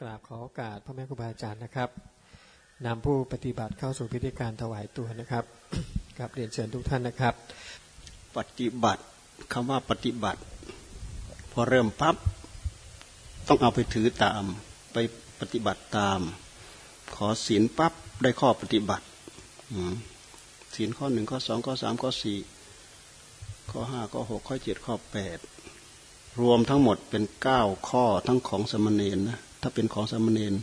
กราบขอโอกาสพ่อแม่ครูบาอาจารย์นะครับนำผู้ปฏิบัติเข้าสู่พิธีการถวายตัวนะครับกับเรียนเชิญทุกท่านนะครับ ปฏิบัติคำว่าปฏิบัติ พอเริ่มปั๊บต้องเอาไปถือตาม ไปปฏิบัติตาม ขอศีลปั๊บได้ข้อปฏิบัติศีลข้อหนึ่งข้อสองข้อสามข้อสี่ข้อห้าข้อหกข้อเจ็ดข้อแปดรวมทั้งหมดเป็นเก้าข้อทั้งของสมณเณรนะ ถ้าเป็นของสามเณร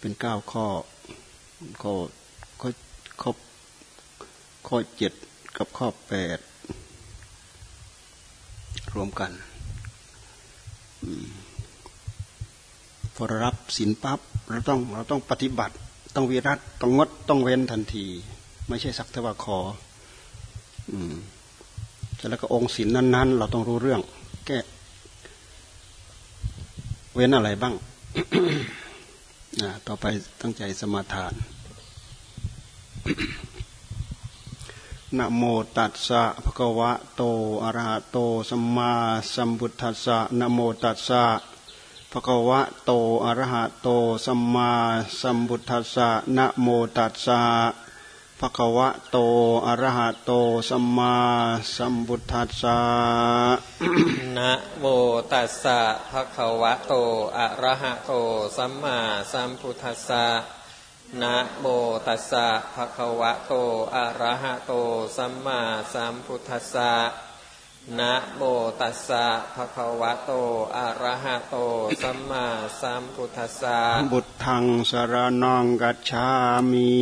เป็นเก้าข้อข้อข้อข้อข้อเจ็ดกับข้อแปดรวมกันพอรับศีลปั๊บเราต้องเราต้องปฏิบัติ ต้องวิรัตต้องงดต้องเว้นทันที ไม่ใช่สักแต่ว่าขอ อืมแล้วก็องค์ศีลนั้น ๆ เราต้องรู้เรื่อง แก้ เว้นอะไรบ้าง ต่อไปตั้งใจสมาทานนะโมตัสสะภะคะวะโตอะระหะโตสัมมาสัมพุทธัสสะนะโมตัสสะภะคะวะโตอะระหะโตสัมมาสัมพุทธัสสะนะโมตัสสะ ภะคะวะโตอะระหะโตสัมมาสัมพุทธัสสะนะโมตัสสะภะคะวะโตอะระหะโตสัมมาสัมพุทธัสสะนะโมตัสสะภะคะวะโตอะระหะโตสัมมาสัมพุทธัสสะ นะโมตัสสะภะคะวะโต อะระหะโต สัมมาสัมพุทธัสสะบุตทังสารนังกัจฉามิ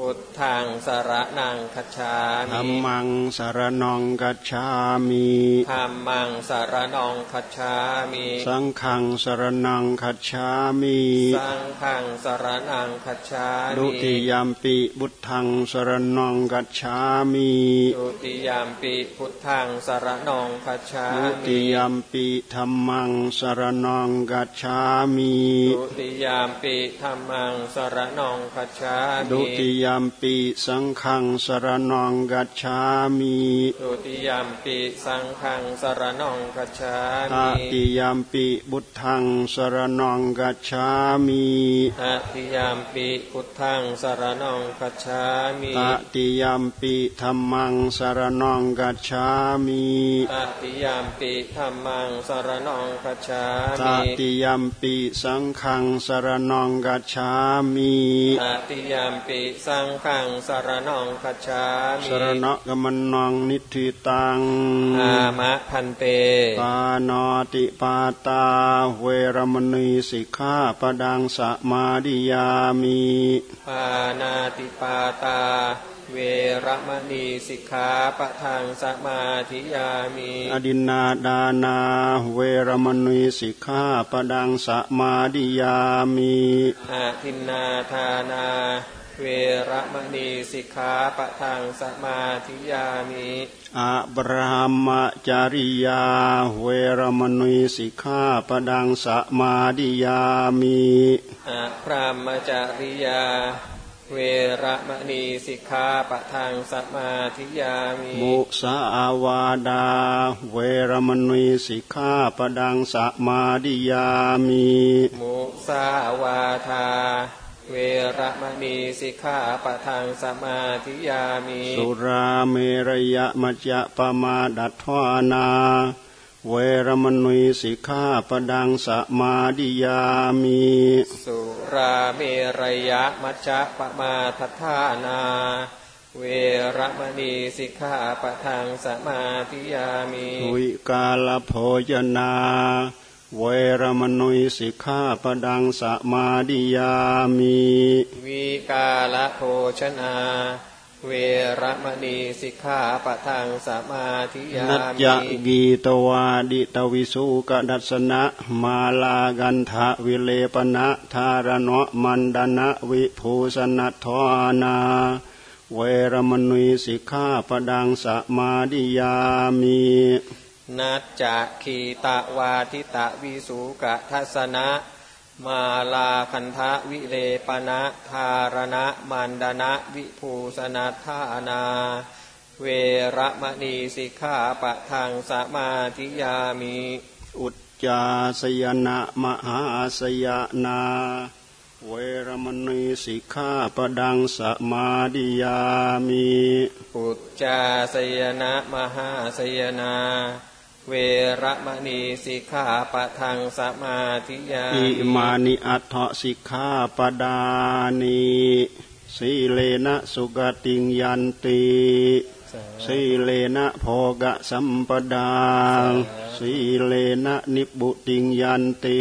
บุตทังสารนังกัจฉามิธรรมังสารนังกัจฉามิธรรมังสารนังกัจฉามิ สังฆังสารนังกัจฉามิ สังฆังสารนังกัจฉามิ ดุติยามปิบุตทังสารนังกัจฉามิ ดุติยามปิพุทธังสารนังงคัจฉามิติยมปิธรรมังสรนองกัจฉามิดุติยามปิธรรมังสรนองคัจฉามิดุติยมปิสังฆังสรนองกัจฉามิดุติยมปิสังฆังสรนองกัจฉามิตติยมปิบุตทังสรนองกัจฉามิตติยมปิพุทธังสรนองกัจฉามิตติยมปิธรรมังสรนองกัจฉามิตติยามปิธรรมังสารนองกัจฉามิตติยามปิสังขังสารนองกัจฉามิตติยามปิสังขังสารนองกัจฉามิสารณะกมันนองนิธิตังอามะพันเตปานติปาตาเวรมณีสิกขาปดังสมาดิยามิปานาติปาตา เวรมณีสิกขาปะทางสมาธิยามีอดินนาดานา เวรมณีสิกขาปะดังสมาดิยามีอาทินนาทานา เวรมณีสิกขาปะทางสมาธิยามีอะบรามจาริยา เวรมณีสิกขาปะดังสมาดิยามีอะพรามจาริยา เวระมณีสิกขาปะทางสัมมาทิยามิมุสาวาดา เวรมณีสิกขาปะดังสัมมาดิยามิมุสาวาทา เวระมณีสิกขาปะทางสัมมาทิยามิ สุราเมรยะมัจจะปมาดัทวานา เวรมณีสิกขาปดังสมาดิยามิสุราเมรยะมัจจะปมาทัฏฐานา เวรมณีสิกขาปะทังสมาธิยามิวิกาลโภยนาเวรมณีสิกขาปดังสมาดิยามิวิกาลโภชนา เวรมณีสิกขาปะทังสมาธิยามินัจกีตวาดิตวิสุกดัสนะมาลากันทะวิเลปนะธารณะมันดนะวิภูสนัทวานา เวรมณีสิกขาปะดังสมาธิยามินัจจคีตะวาทิตะวิสุกทัสนะ มาลาคันทะวิเลปนะธารณะมันดนะวิภูสนัทานา เวรมณีสิกขาปะทางสมาธิยามิอุตจาสยนะมหาสยนา เวรมณีสิกขาปดังสมาดิยามิปุจจาสยนะมหาสยนา เวรมณีสิกขาปะทังสมาธิยาอิมานิอัตถสิกขาปดานิสีเลนะสุกติงยันติสีเลนะโพกะสัมปดาสีเลนะนิบุติงยันติ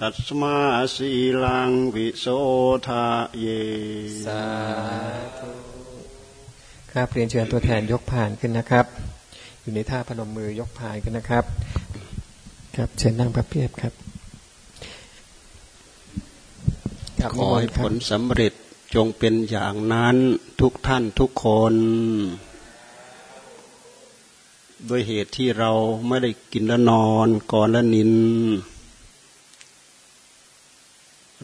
ตัสมาสีลังวิโสทาเยสาธุครับเรียนเชิญตัวแทนยกผ่านขึ้นนะครับ อยู่ในท่าพนมมือยกผ่านกันนะครับ ครับเชิญนั่งพระเพียบครับขอให้ผลสำเร็จจงเป็นอย่างนั้นทุกท่านทุกคนด้วยเหตุที่เราไม่ได้กินและนอนก่อนและนิน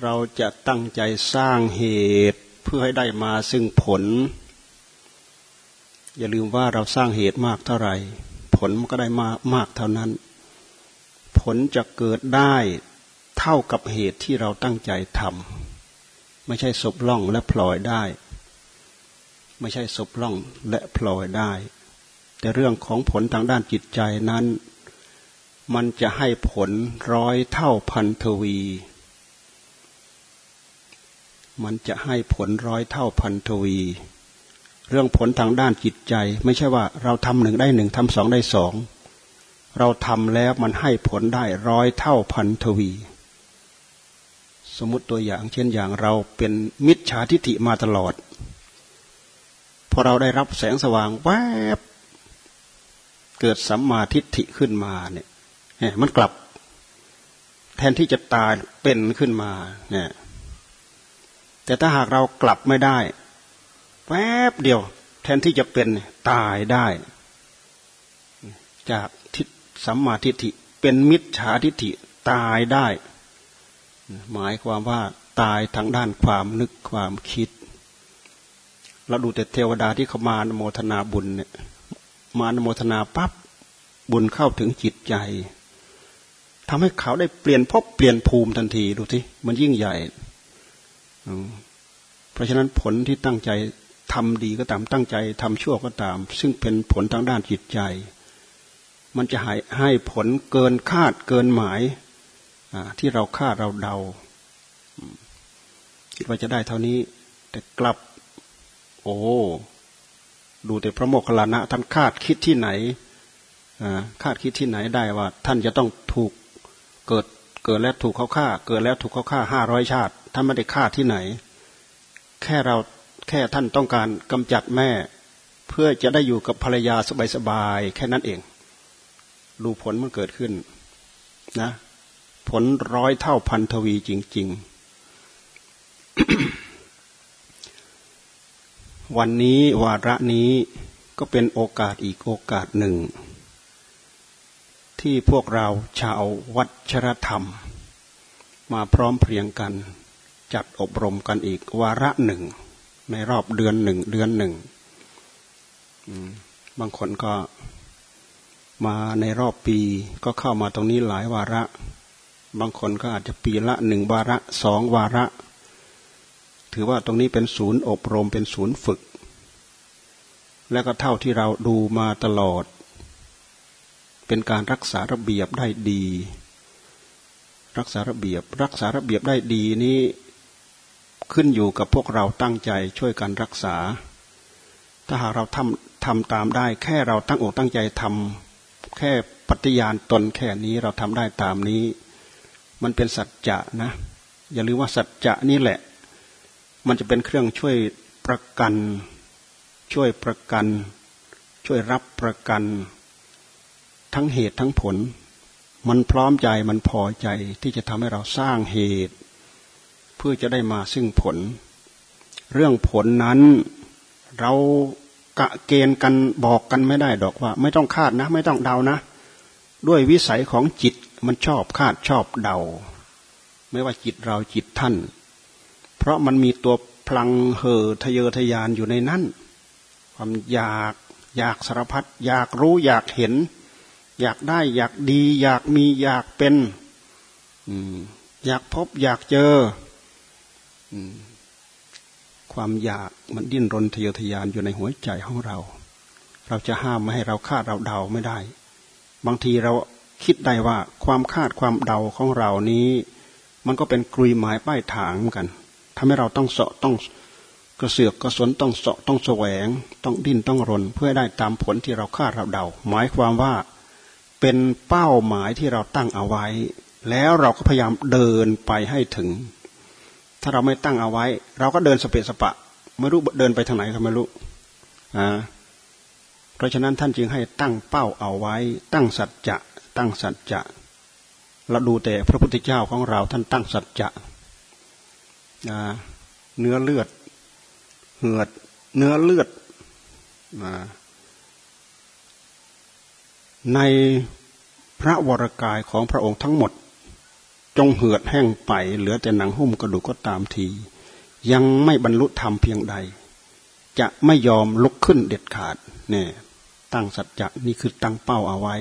เราจะตั้งใจสร้างเหตุเพื่อให้ได้มาซึ่งผล อย่าลืมว่าเราสร้างเหตุมากเท่าไหร่ ผลมันก็ได้มามากเท่านั้น ผลจะเกิดได้เท่ากับเหตุที่เราตั้งใจทำไม่ใช่ศพล่องและพลอยได้ ไม่ใช่ศพล่องและพลอยได้ แต่เรื่องของผลทางด้านจิตใจนั้น มันจะให้ผลร้อยเท่าพันทวี มันจะให้ผลร้อยเท่าพันทวี เรื่องผลทางด้านจิตใจ ไม่ใช่ว่าเราทำหนึ่งได้หนึ่งทำสองได้สองเราทำแล้วมันให้ผลได้ร้อยเท่าพันทวี สมมติตัวอย่าง เช่นอย่างเราเป็นมิจฉาทิฏฐิมาตลอด พอเราได้รับแสงสว่างแวบเกิดสัมมาทิฏฐิขึ้นมาเนี่ยมันกลับ แทนที่จะตายเป็นขึ้นมาเนี่ยแต่ถ้าหากเรากลับไม่ได้ แป๊บเดียว แทนที่จะเป็นตายได้ จากทิฏสัมมาทิฏฐิเป็นมิจฉาทิฏฐิตายได้ หมายความว่าตายทางด้านความนึกความคิด เราดูแต่เทวดาที่เขามาโมทนาบุญเนี่ยมานโมทนาปั๊บบุญเข้าถึงจิตใจทำให้เขาได้เปลี่ยนพบเปลี่ยนภูมิทันทีดูสิมันยิ่งใหญ่ เพราะฉะนั้นผลที่ตั้งใจ ทำดีก็ตามตั้งใจทำชั่วก็ตาม ซึ่งเป็นผลทางด้านจิตใจ มันจะให้ให้ผลเกินคาดเกินหมายที่เราคาดเราเดา คิดว่าจะได้เท่านี้ แต่กลับ โอ้ดูแต่พระโมคคัลลานะท่านคาดคิดที่ไหนคาดคิดที่ไหนได้ว่า ท่านจะต้องถูกเกิดเกิดแล้วถูกเขาฆ่า เกิดแล้วถูกเขาฆ่าห้าร้อยชาติท่านไม่ได้ฆ่าที่ไหน แค่เรา แค่ท่านต้องการกำจัดแม่ เพื่อจะได้อยู่กับภรรยาสบายๆแค่นั้นเอง ดูผลมันเกิดขึ้นนะ ผลร้อยเท่าพันทวีจริง ๆ วันนี้วาระนี้ก็เป็นโอกาสอีกโอกาสหนึ่ง ที่พวกเราชาววัชรธรรม มาพร้อมเพรียงกัน จัดอบรมกันอีกวาระหนึ่ง ในรอบเดือนหนึ่งเดือนหนึ่งบางคนก็มาในรอบปีก็เข้ามาตรงนี้หลายวาระ บางคนก็อาจจะปีละหนึ่งวาระสองวาระ ถือว่าตรงนี้เป็นศูนย์อบรมเป็นศูนย์ฝึก และก็เท่าที่เราดูมาตลอด เป็นการรักษาระเบียบได้ดี รักษาระเบียบ รักษาระเบียบได้ดีนี้ ขึ้นอยู่กับพวกเราตั้งใจช่วยกันรักษา ถ้าหากเราทำทำตามได้ แค่เราตั้งอกตั้งใจทำแค่ปฏิญาณตนแค่นี้เราทำได้ตามนี้ มันเป็นสัจจะนะ อย่าลืมว่าสัจจะนี่แหละ มันจะเป็นเครื่องช่วยประกัน ช่วยประกัน ช่วยรับประกัน ทั้งเหตุทั้งผล มันพร้อมใจมันพอใจที่จะทำให้เราสร้างเหตุ พื่อจะได้มาซึ่งผล เรื่องผลนั้นเรากะเกณฑ์กันบอกกันไม่ได้ดอกว่า ไม่ต้องคาดนะ ไม่ต้องเดานะ ด้วยวิสัยของจิตมันชอบคาดชอบเดา ไม่ว่าจิตเราจิตท่าน เพราะมันมีตัวพลังเห่อทะเยอทะยานอยู่ในนั้น ความอยากอยากสารพัดอยากรู้อยากเห็น อยากได้อยากดี อยากมีอยากเป็นอยากพบอยากเจอ ความอยากมันดิ้นรนทะเยอทะยานอยู่ในหัวใจของเรา เราจะห้ามไม่ให้เราคาดเราเดาไม่ได้ บางทีเราคิดได้ว่าความคาดความเดาของเรานี้ มันก็เป็นกลุยหมายป้ายถางเหมือนกันทำให้เราต้องเสาะต้องกระเสือกกระสนต้องเสาะต้องแสวง ต้องดิ้นต้องรน เพื่อได้ตามผลที่เราคาดเราเดา หมายความว่าเป็นเป้าหมายที่เราตั้งเอาไว้ แล้วเราก็พยายามเดินไปให้ถึง ถ้าเราไม่ตั้งเอาไว้ เราก็เดินสเปะสปะ ไม่รู้เดินไปทางไหนก็ไม่รู้อ่าเพราะฉะนั้นท่านจึงให้ตั้งเป้าเอาไว้ ตั้งสัจจะ ตั้งสัจจะเราดูแต่พระพุทธเจ้าของเราท่านตั้งสัจจะเนื้อเลือดเหือด เนื้อเลือดในพระวรกายของพระองค์ทั้งหมด จงเหือดแห้งไป เหลือแต่หนังหุ้มกระดูกก็ตามที ยังไม่บรรลุธรรมเพียงใด จะไม่ยอมลุกขึ้นเด็ดขาดเนี่ยตั้งสัจจะนี่คือตั้งเป้าเอาไว้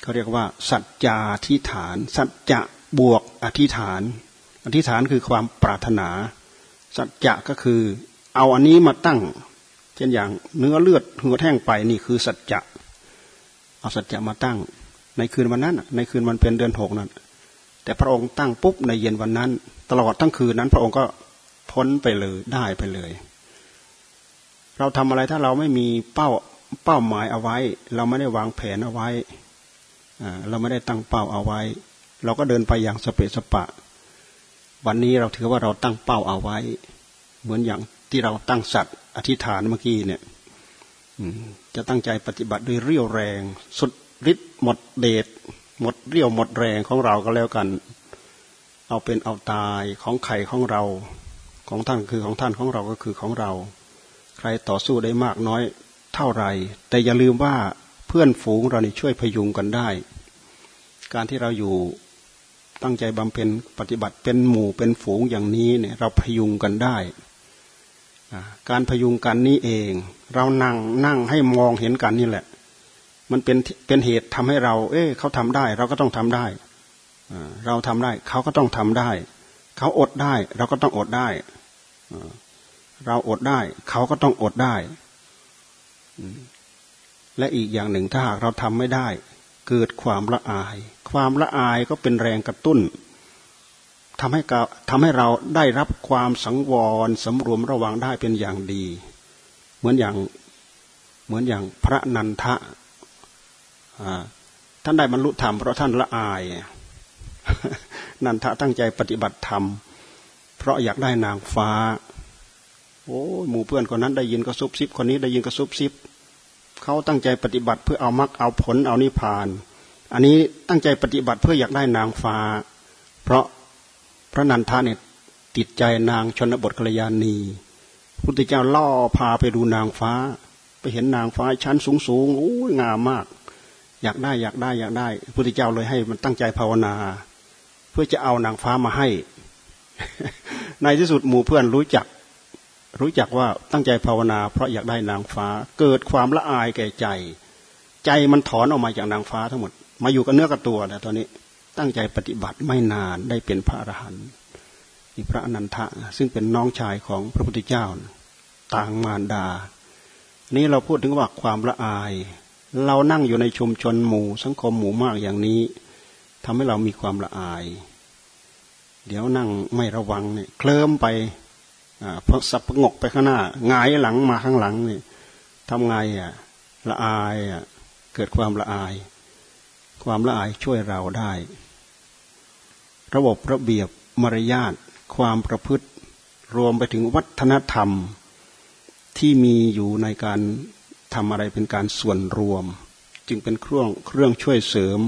เขาเรียกว่า สัจจาธิฐาน สัจจะบวกอธิฐาน อธิฐานคือความปรารถนา สัจจะก็คือ เอาอันนี้มาตั้ง เช่นอย่างเนื้อเลือดหัวแท่งไปนี่คือสัจจะเอาสัจจะมาตั้ง ในคืนวันนั้นในคืนวันเป็นเดือนหกนั้น แต่พระองค์ตั้งปุ๊บในเย็นวันนั้น ตลอดทั้งคืนนั้น พระองค์ก็พ้นไปเลยได้ไปเลย เราทำอะไรถ้าเราไม่มีเป้าเป้าหมายเอาไว้ เราไม่ได้วางแผนเอาไว้เราไม่ได้ตั้งเป้าเอาไว้ เราก็เดินไปอย่างสเปะสปะ วันนี้เราถือว่าเราตั้งเป้าเอาไว้ เหมือนอย่างที่เราตั้งสัตว์อธิษฐานเมื่อกี้เนี่ยจะตั้งใจปฏิบัติด้วยเรี่ยวแรง สุดฤทธิ์หมดเดช หมดเรี่ยวหมดแรงของเราก็แล้วกัน เอาเป็นเอาตายของไข่ของเรา ของท่านคือของท่านของเราก็คือของเรา ใครต่อสู้ได้มากน้อยเท่าไรแต่อย่าลืมว่าเพื่อนฝูงเรานี่ช่วยพยุงกันได้ การที่เราอยู่ตั้งใจบำเพ็ญปฏิบัติเป็นหมู่เป็นฝูงอย่างนี้เนี่ยเราพยุงกันได้ การพยุงกันนี้เอง เรานั่งนั่งให้มองเห็นกันนี่แหละ มันเป็นเป็นเหตุทำให้เรา เอ๊ะเขาทำได้ เราก็ต้องทำได้เราทำได้ เขาก็ต้องทำได้ เขาอดได้ เราก็ต้องอดได้เราอดได้ เขาก็ต้องอดได้และอีกอย่างหนึ่งถ้าหากเราทำไม่ได้ เกิดความละอาย ความละอายก็เป็นแรงกระตุ้นทำให้ทำให้เราได้รับความสังวรสำรวมระวังได้เป็นอย่างดี เหมือนอย่างเหมือนอย่างพระนันทะ ท่านได้บรรลุธรรมเพราะท่านละอาย นันทะตั้งใจปฏิบัติธรรม เพราะอยากได้นางฟ้า โอ้หมู่เพื่อนคนนั้นได้ยินก็ซุบซิบคนนี้ได้ยินก็ซุบซิบเขาตั้งใจปฏิบัติเพื่อเอามรรคเอาผลเอานิพพาน อันนี้ตั้งใจปฏิบัติเพื่ออยากได้นางฟ้า เพราะพระนันทาเนี่ยติดใจนางชนบทกัลยาณีพุทธเจ้าล่อพาไปดูนางฟ้า ไปเห็นนางฟ้าชั้นสูงสูงโอ้ยงามมาก อยากได้อยากได้อยากได้พุทธเจ้าเลยให้มันตั้งใจภาวนา เพื่อจะเอานางฟ้ามาให้ ในที่สุดหมู่เพื่อนรู้จัก รู้จักว่าตั้งใจภาวนา เพราะอยากได้นางฟ้า เกิดความละอายแก่ใจ ใจมันถอนออกมาจากนางฟ้าทั้งหมด มาอยู่กับเนื้อกับตัวแล้วตอนนี้ตั้งใจปฏิบัติไม่นานได้เป็นพระอรหันต์นี่พระอนันทะซึ่งเป็นน้องชายของพระพุทธเจ้า ต่างมารดา นี้เราพูดถึงว่าความละอาย เรานั่งอยู่ในชุมชนหมู่ สังคมหมู่มากอย่างนี้ทำให้เรามีความละอาย เดี๋ยวนั่งไม่ระวังเนี่ยเคลิ้มไปพอสับปะงกไปข้างหน้าหงายหลังมาข้างหลังนี่ทำไงอะละอายอะเกิดความละอาย ความละอายช่วยเราได้ ระบบระเบียบมารยาทความประพฤติรวมไปถึงวัฒนธรรมที่มีอยู่ในการ ทำอะไรเป็นการส่วนรวม จึงเป็นเครื่องเครื่องช่วยเสริม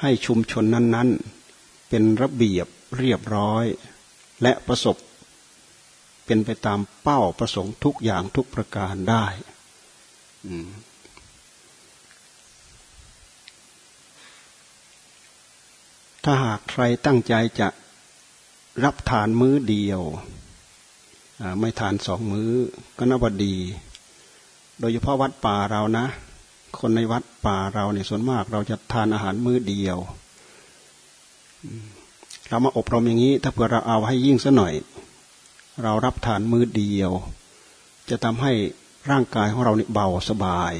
ให้ชุมชนนั้น ๆ เป็นระเบียบเรียบร้อย และประสบ เป็นไปตามเป้าประสงค์ทุกอย่างทุกประการได้ถ้าหากใครตั้งใจจะรับทานมื้อเดียว ไม่ทานสองมื้อก็นับว่าดี โดยเฉพาะวัดป่าเรานะ คนในวัดป่าเราเนี่ยส่วนมาก เราจะทานอาหารมื้อเดียวเรามาอบรมอย่างนี้ ถ้าเผื่อเราเอาให้ยิ่งซะหน่อย เรารับทานมื้อเดียว จะทำให้ร่างกายของเราเนี่ยเบาสบาย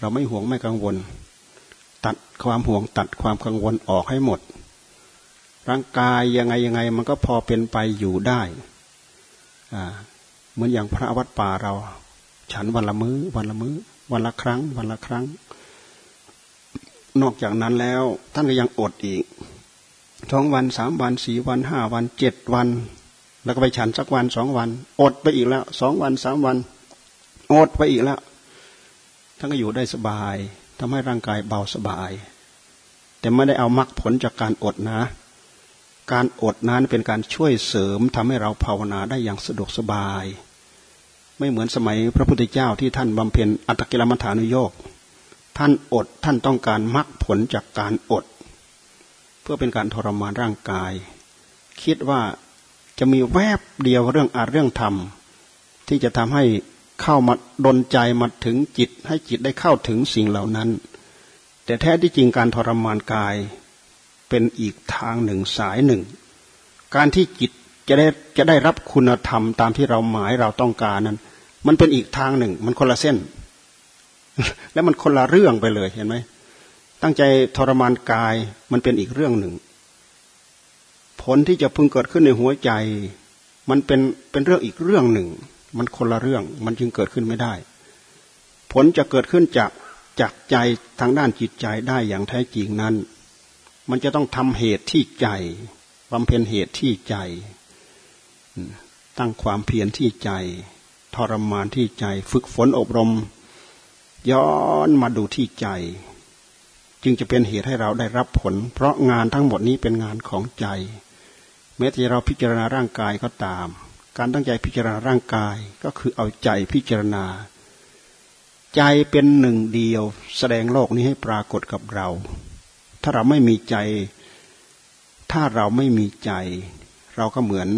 เราไม่ห่วงไม่กังวล ตัดความห่วงตัดความกังวลออกให้หมด ร่างกายยังไงยังไง มันก็พอเป็นไปอยู่ได้เหมือนอย่างพระวัดป่าเรา ฉันวันละมือ้อวันละมือ้อวันละครั้ง วันละครั้ง นอกจากนั้นแล้ว ท่านก็ยังอดอีกสองวันสามวันสี่วันห้าวันเจ็ดวัน แล้วก็ไปฉันสักวันสองวัน อดไปอีกแล้วสองวันสามวัน อดไปอีกแล้วท่านก็อยู่ได้สบายทำให้ร่างกายเบาสบาย แต่ไม่ได้เอามรรคผลจากการอดนะ การอดนั้นเป็นการช่วยเสริมทำให้เราภาวนาได้อย่างสะดวกสบาย ไม่เหมือนสมัยพระพุทธเจ้าที่ท่านบำเพ็ญอัตตกิลมัฐานุโยกท่านอดท่านต้องการมรรคผลจากการอด เพื่อเป็นการทรมานร่างกาย คิดว่าจะมีแวบเดียวเรื่องอาเรื่องธรรม ที่จะทำให้เข้ามาดนใจมาถึงจิต ให้จิตได้เข้าถึงสิ่งเหล่านั้น แต่แท้ที่จริงการทรมานกายเป็นอีกทางหนึ่งสายหนึ่ง การที่จิตจะได้จะได้รับคุณธรรมตามที่เราหมายเราต้องการนั้น มันเป็นอีกทางหนึ่ง มันคนละเส้น และมันคนละเรื่องไปเลยเห็นไหมตั้งใจทรมานกายมันเป็นอีกเรื่องหนึ่ง ผลที่จะพึงเกิดขึ้นในหัวใจ มันเป็นเป็นเรื่องอีกเรื่องหนึ่ง มันคนละเรื่องมันจึงเกิดขึ้นไม่ได้ ผลจะเกิดขึ้นจากจากใจทางด้านจิตใจได้อย่างแท้จริงนั้น มันจะต้องทำเหตุที่ใจบำเพ็ญเหตุที่ใจ ตั้งความเพียรที่ใจ ทรมานที่ใจ ฝึกฝนอบรม ย้อนมาดูที่ใจ จึงจะเป็นเหตุให้เราได้รับผล เพราะงานทั้งหมดนี้เป็นงานของใจ แม้แต่เราพิจารณาร่างกายก็ตาม การตั้งใจพิจารณาร่างกายก็คือเอาใจพิจารณา ใจเป็นหนึ่งเดียว แสดงโลกนี้ให้ปรากฏกับเรา ถ้าเราไม่มีใจ ถ้าเราไม่มีใจ เราก็เหมือน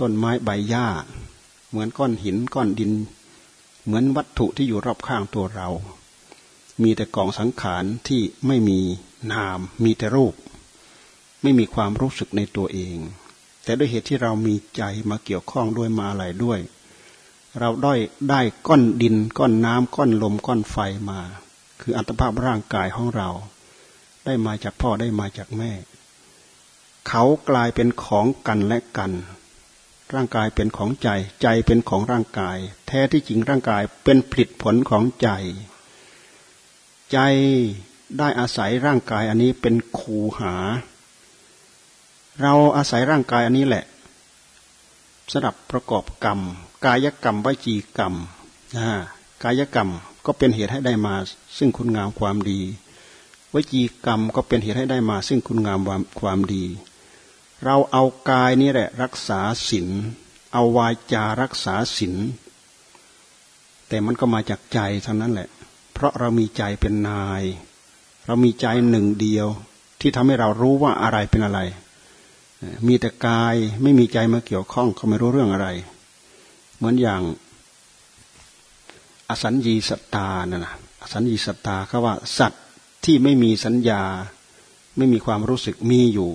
ต้นไม้ใบหญ้า เหมือนก้อนหินก้อนดิน เหมือนวัตถุที่อยู่รอบข้างตัวเรา มีแต่กองสังขารที่ไม่มีนาม มีแต่รูป ไม่มีความรู้สึกในตัวเอง แต่ด้วยเหตุที่เรามีใจมาเกี่ยวข้องด้วยมาอะไรด้วย เราได้ได้ก้อนดินก้อนน้ำก้อนลมก้อนไฟมา คืออัตภาพร่างกายของเรา ได้มาจากพ่อได้มาจากแม่ เขากลายเป็นของกันและกัน ร่างกายเป็นของใจ ใจเป็นของร่างกาย แท้ที่จริงร่างกายเป็นผลิตผลของใจ ใจได้อาศัยร่างกายอันนี้เป็นคูหา เราอาศัยร่างกายอันนี้แหละสำหรับประกอบกรรม กายกรรมวจีกรรมนะกายกรรมก็เป็นเหตุให้ได้มา ซึ่งคุณงามความดี วจีกรรมก็เป็นเหตุให้ได้มา ซึ่งคุณงามความดี เราเอากายนี้แหละ รักษาศีลเอาวาจารักษาศีลแต่มันก็มาจากใจทั้งนั้นแหละ เพราะเรามีใจเป็นนาย เรามีใจหนึ่งเดียว ที่ทำให้เรารู้ว่าอะไรเป็นอะไร มีแต่กายไม่มีใจมาเกี่ยวข้องเขาไม่รู้เรื่องอะไร เหมือนอย่าง อสัญญีสัตตานะนะอสัญญีสัตตาเขาว่า สัตว์ที่ไม่มีสัญญา ไม่มีความรู้สึกมีอยู่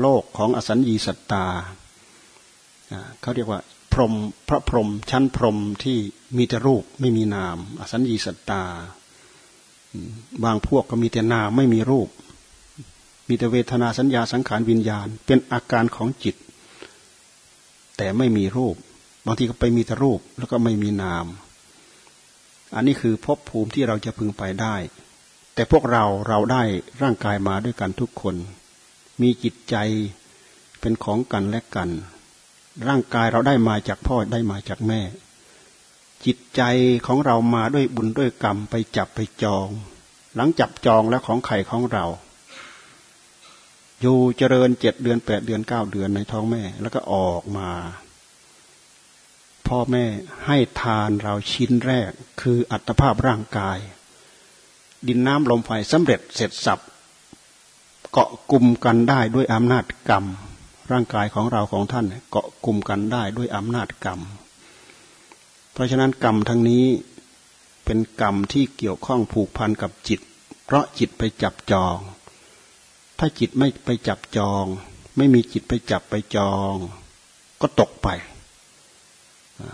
โลกของอสัญญีสัตตาเขาเรียกว่าพรมพระพรมชั้นพรมที่มีแต่รูปไม่มีนาม อสัญญีสัตตา บางพวกก็มีแต่นามไม่มีรูป มีแต่เวทนาสัญญาสังขารวิญญาณ เป็นอาการของจิต แต่ไม่มีรูป บางทีก็ไปมีแต่รูปแล้วก็ไม่มีนาม อันนี้คือภพภูมิที่เราจะพึงไปได้ แต่พวกเราเราได้ร่างกายมาด้วยกันทุกคน มีจิตใจเป็นของกันและกัน ร่างกายเราได้มาจากพ่อได้มาจากแม่ จิตใจของเรามาด้วยบุญด้วยกรรมไปจับไปจอง หลังจับจองแล้วของไข่ของเราอยู่เจริญเจ็ดเดือนแปดเดือนเก้าเดือนในท้องแม่ แล้วก็ออกมา พ่อแม่ให้ทานเราชิ้นแรกคืออัตภาพร่างกาย ดินน้ำลมไฟสำเร็จเสร็จสับ เกาะกลุ่มกันได้ด้วยอำนาจกรรม ร่างกายของเราของท่านเกาะกลุ่มกันได้ด้วยอำนาจกรรม เพราะฉะนั้นกรรมทั้งนี้เป็นกรรมที่เกี่ยวข้องผูกพันกับจิต เพราะจิตไปจับจอง ถ้าจิตไม่ไปจับจอง ไม่มีจิตไปจับไปจอง ก็ตกไป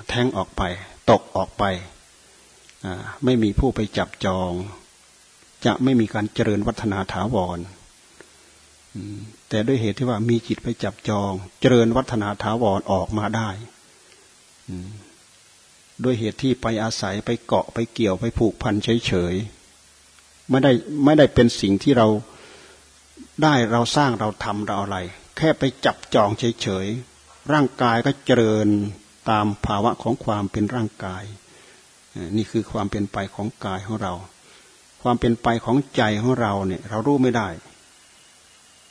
แทงออกไป ตกออกไป ไม่มีผู้ไปจับจอง จะไม่มีการเจริญวัฒนาถาวร แต่ด้วยเหตุที่ว่ามีจิตไปจับจอง เจริญวัฒนาถาวรออกมาได้ด้วยเหตุที่ไปอาศัยไปเกาะไปเกี่ยวไปผูกพันเฉยๆไม่ได้ไม่ได้เป็นสิ่งที่เราได้เราสร้างเราทำเราอะไร แค่ไปจับจองเฉยๆร่างกายก็เจริญตามภาวะของความเป็นร่างกาย นี่คือความเป็นไปของกายของเรา ความเป็นไปของใจของเราเนี่ย เรารู้ไม่ได้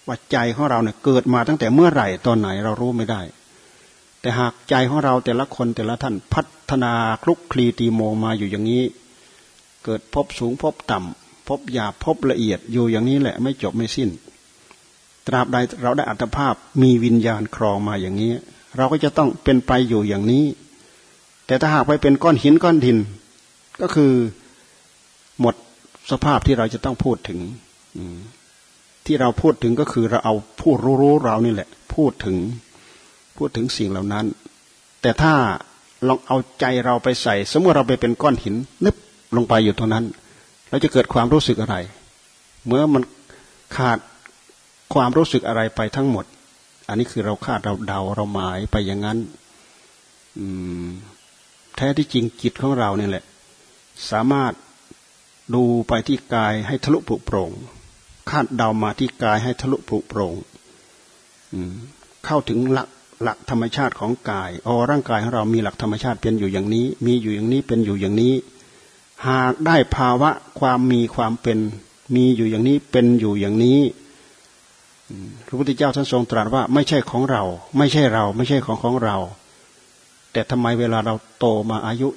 ว่าใจของเราเนี่ยเกิดมาตั้งแต่เมื่อไหร่ตอนไหนเรารู้ไม่ได้ แต่หากใจของเราแต่ละคนแต่ละท่านพัฒนาคลุกคลีตีโมมาอยู่อย่างนี้ เกิดพบสูงพบต่ำพบหยาบพบละเอียดอยู่อย่างนี้แหละไม่จบไม่สิ้น ตราบใดเราได้อัตภาพมีวิญญาณครองมาอย่างนี้ เราก็จะต้องเป็นไปอยู่อย่างนี้ แต่ถ้าหากไปเป็นก้อนหินก้อนดิน ก็คือหมดสภาพที่เราจะต้องพูดถึง ที่เราพูดถึงก็คือเราเอาผู้รู้ๆเรานี่แหละ พูดถึงพูดถึงสิ่งเหล่านั้น แต่ถ้าลองเอาใจเราไปใส่ สมมติเราไปเป็นก้อนหินนึบลงไปอยู่ตรงนั้น เราจะเกิดความรู้สึกอะไร เมื่อมันขาดความรู้สึกอะไรไปทั้งหมด อันนี้คือเราคาดเราเดาเราหมายไปอย่างนั้นแท้ที่จริงจิตของเราเนี่ยแหละ สามารถดูไปที่กายให้ทะลุปุโปร่ง คาดเดามาที่กายให้ทะลุปุโปร่งเข้าถึงหลักหลักธรรมชาติของกายอ๋อร่างกายของเรามีหลักธรรมชาติเป็นอยู่อย่างนี้ มีอยู่อย่างนี้เป็นอยู่อย่างนี้ หากได้ภาวะความมีความเป็น มีอยู่อย่างนี้เป็นอยู่อย่างนี้พระพุทธเจ้าท่านทรงตรัสว่าไม่ใช่ของเรา ไม่ใช่เรา ไม่ใช่ของของเรา แต่ทำไมเวลาเราโตมาอายุ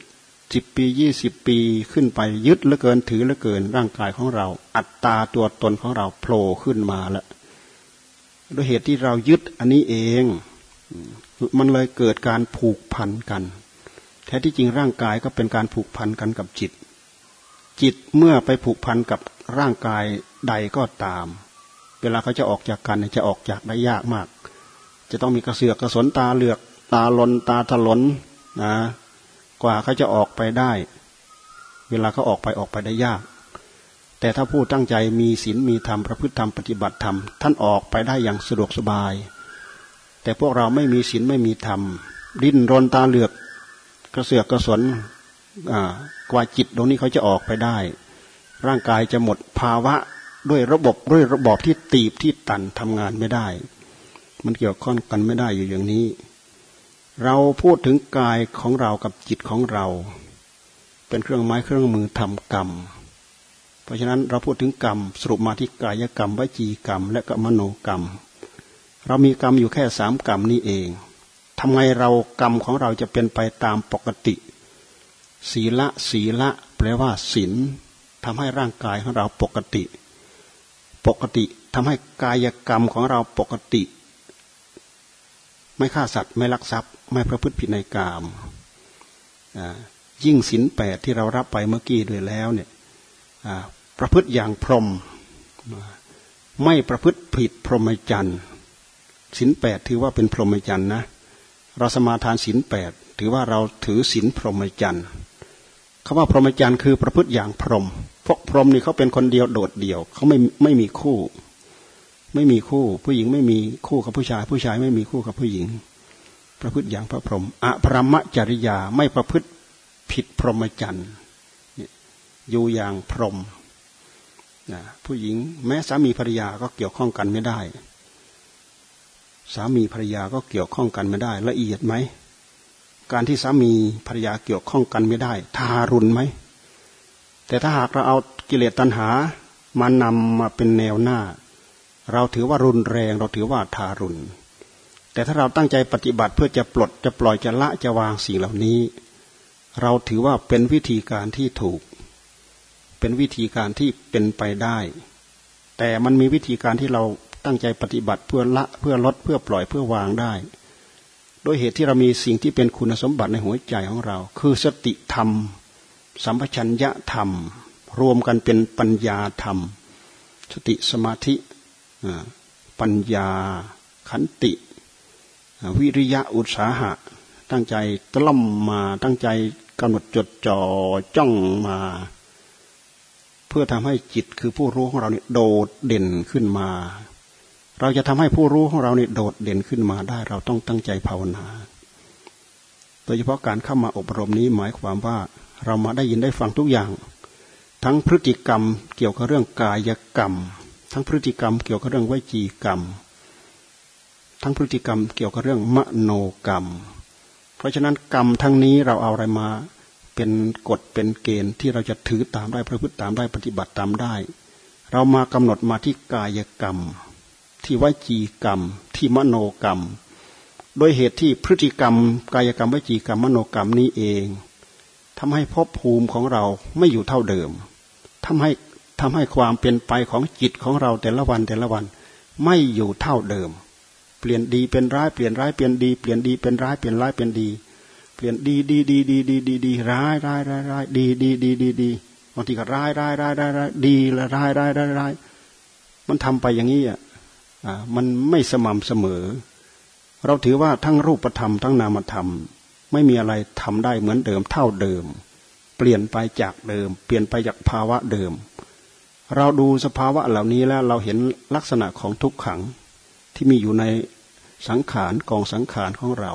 สิบปียี่สิบปีขึ้นไปยึดเหลือเกินถือเหลือเกินร่างกายของเรา อัตตาตัวตนของเราโผล่ขึ้นมาแล้วด้วยเหตุที่เรายึดอันนี้เอง มันเลยเกิดการผูกพันกัน แท้ที่จริงร่างกายก็เป็นการผูกพันกันกับจิต จิตเมื่อไปผูกพันกับร่างกายใดก็ตาม เวลาเขาจะออกจากกันจะออกจากได้ยากมาก จะต้องมีกระเสือกกระสนตาเหลือกตาลนตาถลนนะ กว่าเขาจะออกไปได้ เวลาเขาออกไปออกไปได้ยาก แต่ถ้าผู้ตั้งใจมีศีลมีธรรมประพฤติธรรมปฏิบัติธรรมท่านออกไปได้อย่างสะดวกสบาย แต่พวกเราไม่มีศีลไม่มีธรรม ดิ้นรนตาเหลือก กระเสือกกระสนกว่าจิตตรงนี้เขาจะออกไปได้ ร่างกายจะหมดภาวะด้วยระบบด้วยระบบที่ตีบที่ตันทำงานไม่ได้ มันเกี่ยวข้องกันไม่ได้อยู่อย่างนี้ เราพูดถึงกายของเรากับจิตของเรา เป็นเครื่องไม้เครื่องมือทำกรรม เพราะฉะนั้นเราพูดถึงกรรมสรุปมาที่กายกรรมวจีกรรม และก็มโนกรรม เรามีกรรมอยู่แค่สามกรรมนี้เองทำไงเรากรรมของเราจะเป็นไปตามปกติ ศีละศีละ แปลว่าศีลทำให้ร่างกายของเราปกติ ปกติทำให้กายกรรมของเราปกติ ไม่ฆ่าสัตว์ไม่ลักทรัพย์ ไม่ประพฤติผิดในกามยิ่งศีลแปดที่เรารับไปเมื่อกี้ด้วยแล้วเนี่ยประพฤติอย่างพรหมไม่ประพฤติผิดพรหมจรรย์ศีลแปดถือว่าเป็นพรหมจรรย์นะเราสมาทานศีลแปดถือว่าเราถือศีลพรหมจรรย์คำว่าพรหมจรรย์คือประพฤติอย่างพรหมพวกพรหมนี่เขาเป็นคนเดียวโดดเดี่ยวเขาไม่ไม่มีคู่ ไม่มีคู่ ผู้หญิงไม่มีคู่กับผู้ชาย ผู้ชายไม่มีคู่กับผู้หญิง ประพฤติอย่างพระพรหมอภรมจริยาไม่ประพฤติผิดพรหมจรรย์อยู่อย่างพรหมนะผู้หญิงแม้สามีภรรยาก็เกี่ยวข้องกันไม่ได้ สามีภรรยาก็เกี่ยวข้องกันไม่ได้ ละเอียดไหม การที่สามีภรรยาเกี่ยวข้องกันไม่ได้ทารุณไหม แต่ถ้าหากเราเอากิเลสตัณหา มานำมาเป็นแนวหน้า เราถือว่ารุนแรงเราถือว่าทารุณ แต่ถ้าเราตั้งใจปฏิบัติเพื่อจะปลดจะปล่อยจะละจะวางสิ่งเหล่านี้ เราถือว่าเป็นวิธีการที่ถูก เป็นวิธีการที่เป็นไปได้ แต่มันมีวิธีการที่เราตั้งใจปฏิบัติเพื่อละเพื่อลดเพื่อปล่อยเพื่อวางได้ โดยเหตุที่เรามีสิ่งที่เป็นคุณสมบัติในหัวใจของเรา คือสติธรรม สัมปชัญญะธรรม รวมกันเป็นปัญญาธรรม สติสมาธิ ปัญญาขันติ วิริยะอุตสาหะ ตั้งใจตล่อมมาตั้งใจกำหนดจดจ่อจ้องมา เพื่อทำให้จิตคือผู้รู้ของเราเนี่ยโดดเด่นขึ้นมา เราจะทำให้ผู้รู้ของเราเนี่ยโดดเด่นขึ้นมาได้ เราต้องตั้งใจภาวนาโดยเฉพาะการเข้ามาอบรมนี้หมายความว่าเรามาได้ยินได้ฟังทุกอย่าง ทั้งพฤติกรรมเกี่ยวกับเรื่องกายกรรม ทั้งพฤติกรรมเกี่ยวกับเรื่องวจีกรรม ทั้งพฤติกรรมเกี่ยวกับเรื่องมโนกรรม เพราะฉะนั้นกรรมทั้งนี้เราเอาอะไรมาเป็นกฎเป็นเกณฑ์ที่เราจะถือตามได้ประพฤติตามได้ปฏิบัติตามได้ เรามากำหนดมาที่กายกรรม ที่วจีกรรม ที่มโนกรรม โดยเหตุที่พฤติกรรม กายกรรมวจีกรรมมโนกรรมนี้เองทำให้ภพภูมิของเราไม่อยู่เท่าเดิมทำให้ ทำให้ความเป็นไปของจิตของเราแต่ละวันแต่ละวัน ไม่อยู่เท่าเดิม เปลี่ยนดีเป็นร้ายเปลี่ยนร้ายเปลี่ยนดีเปลี่ยนดีเป็นร้ายเปลี่ยนร้ายเป็นดี เปลี่ยนดีดีดีดีดีดีดีร้ายร้ายร้ายร้ายดีดีดีดีดีบางทีก็ร้ายร้ายร้ายร้ายร้ายดีละร้ายร้ายร้ายร้ายมันทำไปอย่างนี้อะมันไม่สม่ำเสมอ เราถือว่าทั้งรูปธรรมทั้งนามธรรม ไม่มีอะไรทำได้เหมือนเดิมเท่าเดิม เปลี่ยนไปจากเดิม เปลี่ยนไปจากภาวะเดิม เราดูสภาวะเหล่านี้แล้วเราเห็นลักษณะของทุกขังที่มีอยู่ในสังขารกองสังขารของเรา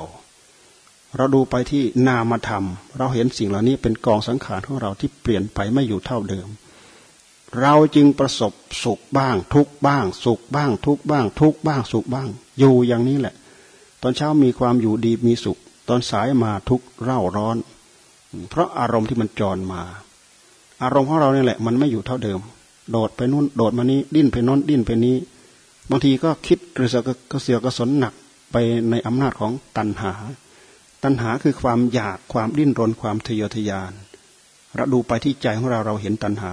เราดูไปที่นามธรรม เราเห็นสิ่งเหล่านี้เป็นกองสังขารของเราที่เปลี่ยนไปไม่อยู่เท่าเดิม เราจึงประสบสุขบ้าง ทุกบ้าง สุขบ้าง ทุกบ้าง ทุกบ้างสุขบ้าง อยู่อย่างนี้แหละ ตอนเช้ามีความอยู่ดีมีสุข ตอนสายมาทุกเร่าร้อน เพราะอารมณ์ที่มันจรมา อารมณ์ของเราเนี่ยแหละ มันไม่อยู่เท่าเดิม โดดไปนู่นโดดมานี้ ดิ้นไปน้นดิ้นไปนี้ บางทีก็คิดหรือก็เสียกระสนหนักไปในอำนาจของตัณหา ตัณหาคือความอยากความดิ้นรนความทะเยอทะยานเราดูไปที่ใจของเราเราเห็นตัณหา